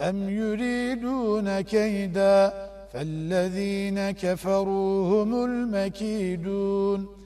أم يريدون كيدا فالذين كفروا هم المكيدون